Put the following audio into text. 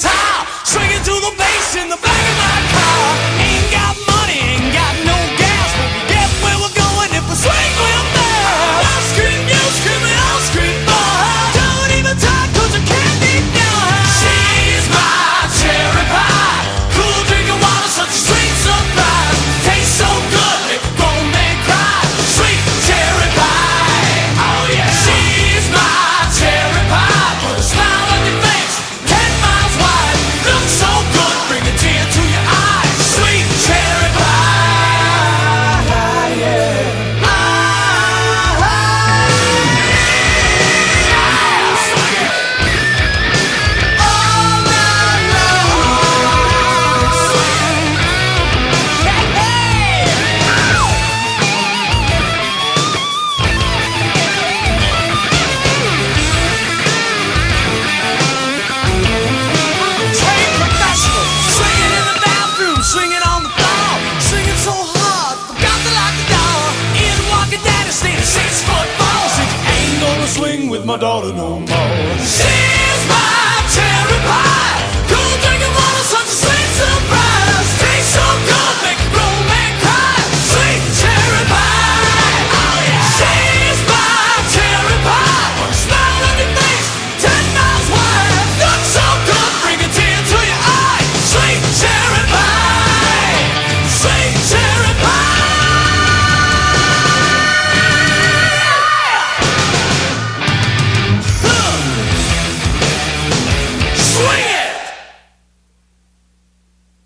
guitar, swinging to the bass in the back of my my daughter no more.